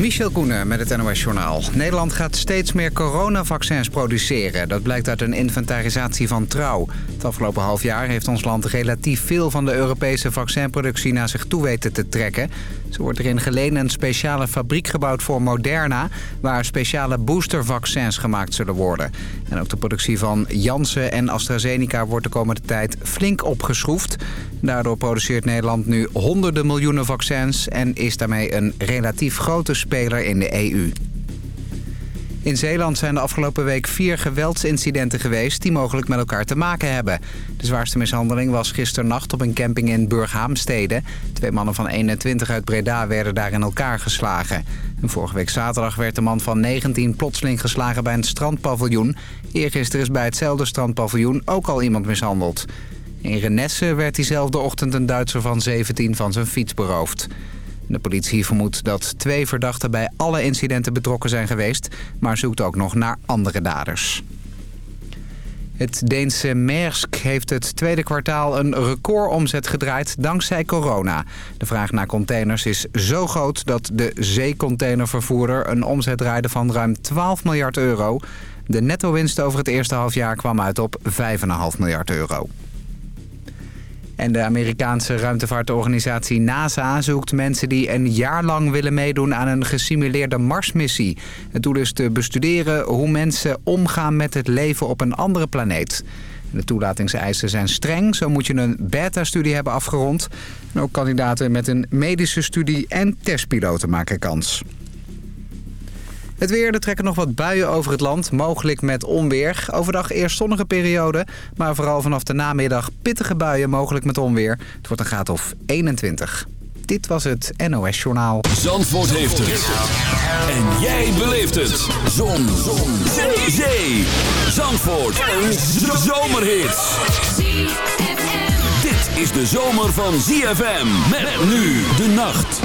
Michel Koenen met het NOS-journaal. Nederland gaat steeds meer coronavaccins produceren. Dat blijkt uit een inventarisatie van Trouw. Het afgelopen half jaar heeft ons land relatief veel van de Europese vaccinproductie naar zich toe weten te trekken. Zo wordt er in Geleen een speciale fabriek gebouwd voor Moderna... waar speciale boostervaccins gemaakt zullen worden. En ook de productie van Janssen en AstraZeneca wordt de komende tijd flink opgeschroefd. Daardoor produceert Nederland nu honderden miljoenen vaccins... en is daarmee een relatief grote speler in de EU. In Zeeland zijn de afgelopen week vier geweldsincidenten geweest... die mogelijk met elkaar te maken hebben. De zwaarste mishandeling was gisternacht op een camping in Burghaamstede. Twee mannen van 21 uit Breda werden daar in elkaar geslagen. En vorige week zaterdag werd de man van 19 plotseling geslagen bij een strandpaviljoen. Eergisteren is bij hetzelfde strandpaviljoen ook al iemand mishandeld. In Renesse werd diezelfde ochtend een Duitser van 17 van zijn fiets beroofd. De politie vermoedt dat twee verdachten bij alle incidenten betrokken zijn geweest... maar zoekt ook nog naar andere daders. Het Deense Maersk heeft het tweede kwartaal een recordomzet gedraaid dankzij corona. De vraag naar containers is zo groot dat de zeecontainervervoerder een omzet draaide van ruim 12 miljard euro. De netto-winst over het eerste halfjaar kwam uit op 5,5 miljard euro. En de Amerikaanse ruimtevaartorganisatie NASA zoekt mensen die een jaar lang willen meedoen aan een gesimuleerde Marsmissie. Het doel is te bestuderen hoe mensen omgaan met het leven op een andere planeet. De toelatingseisen zijn streng. Zo moet je een beta-studie hebben afgerond. En ook kandidaten met een medische studie en testpiloten maken kans. Het weer, er trekken nog wat buien over het land, mogelijk met onweer. Overdag eerst zonnige periode, maar vooral vanaf de namiddag pittige buien, mogelijk met onweer. Het wordt een graad of 21. Dit was het NOS Journaal. Zandvoort heeft het. En jij beleeft het. Zon. Zon. Zee. Zee. Zandvoort. Een zomerhit. Dit is de zomer van ZFM. Met nu de nacht.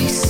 place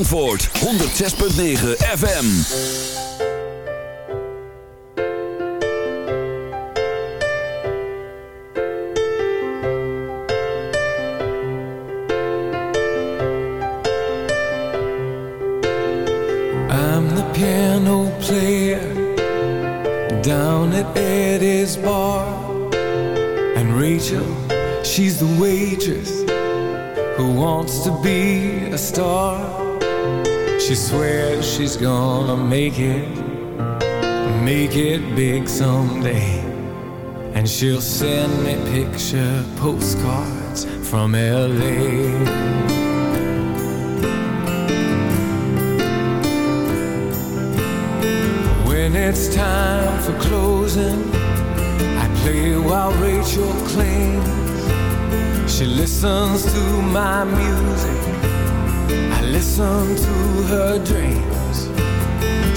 ZFM's antwoord 106.9 FM. I'm the piano player down at Eddie's bar. And Rachel, she's the waitress who wants to be a star. She swears she's gonna make it, make it big someday. And she'll send me picture postcards from LA. When it's time for closing, I play while Rachel cleans. She listens to my music, listen to her dreams.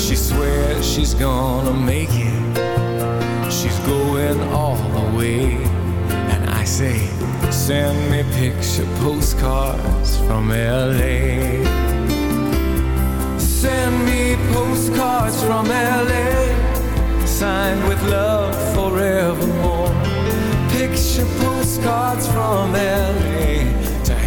She swears she's gonna make it, she's going all the way. And I say, send me picture postcards from LA. Send me postcards from LA, signed with love forevermore. Picture postcards from LA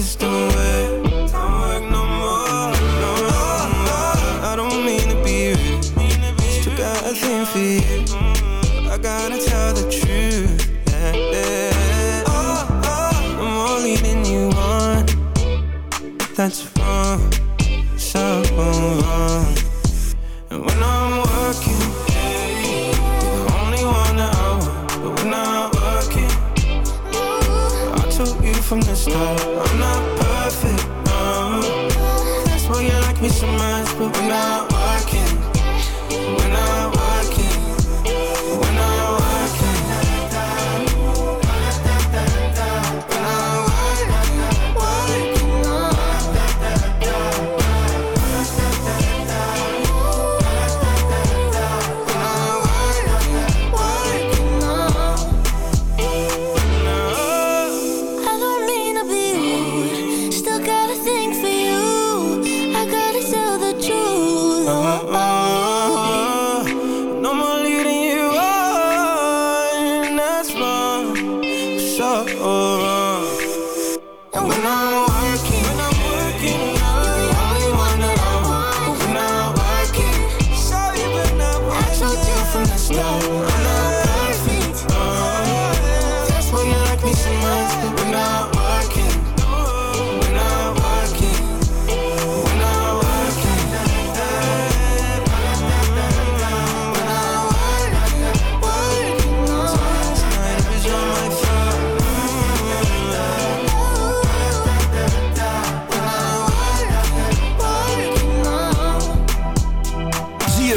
just the way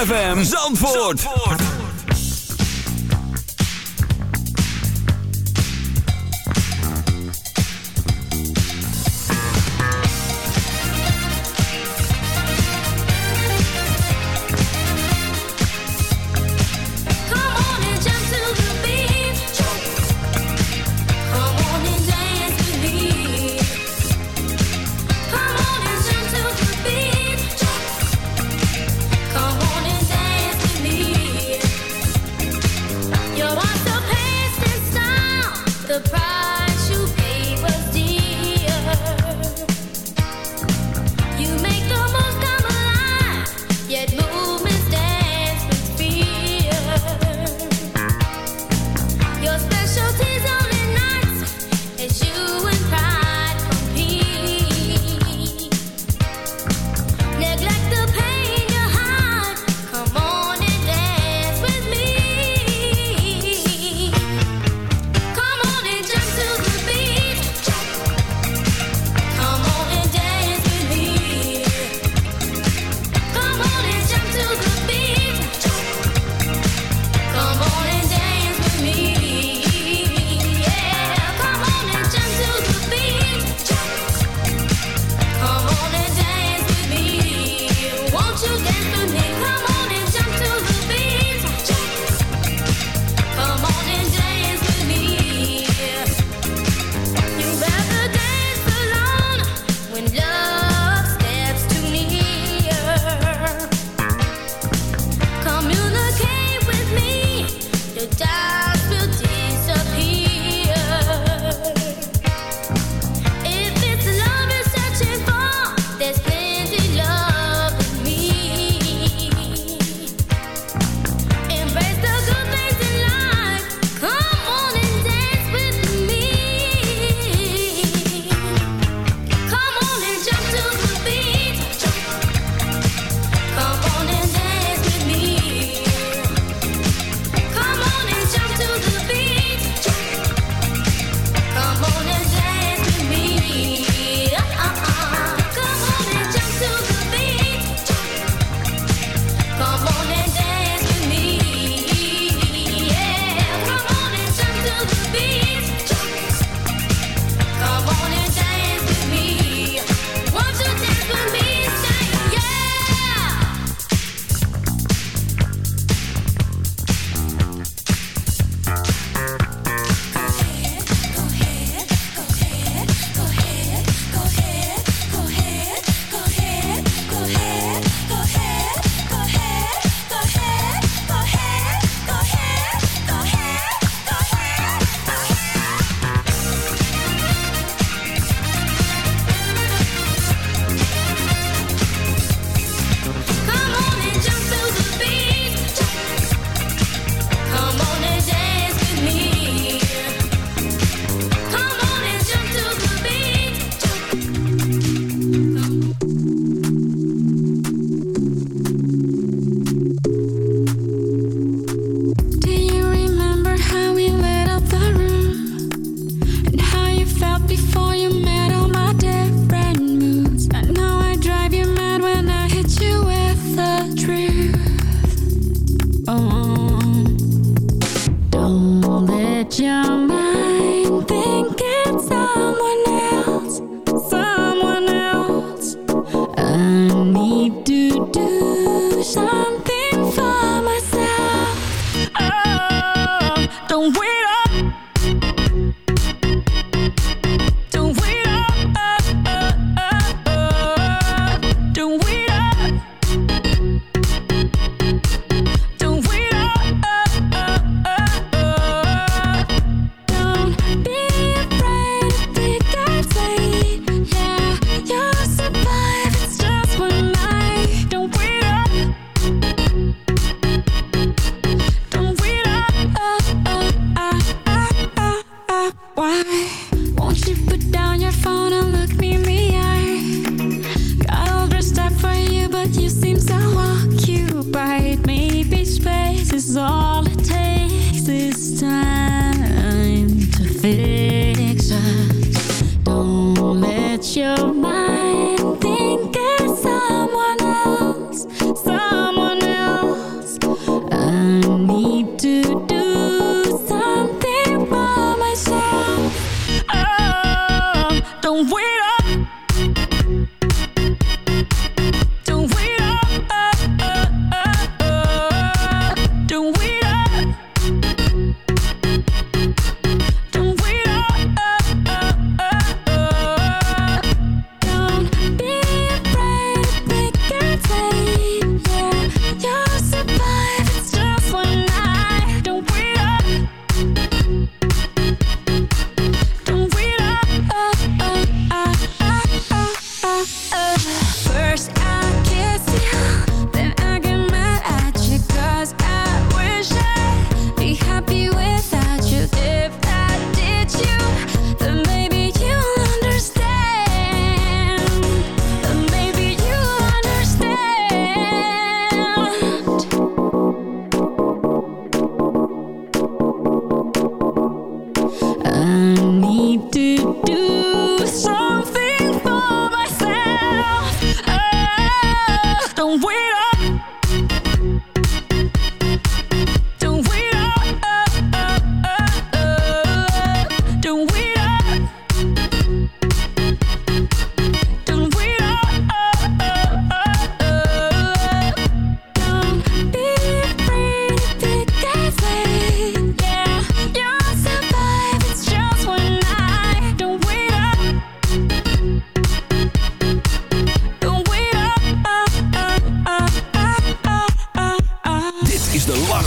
ZFM Zandvoort. fixer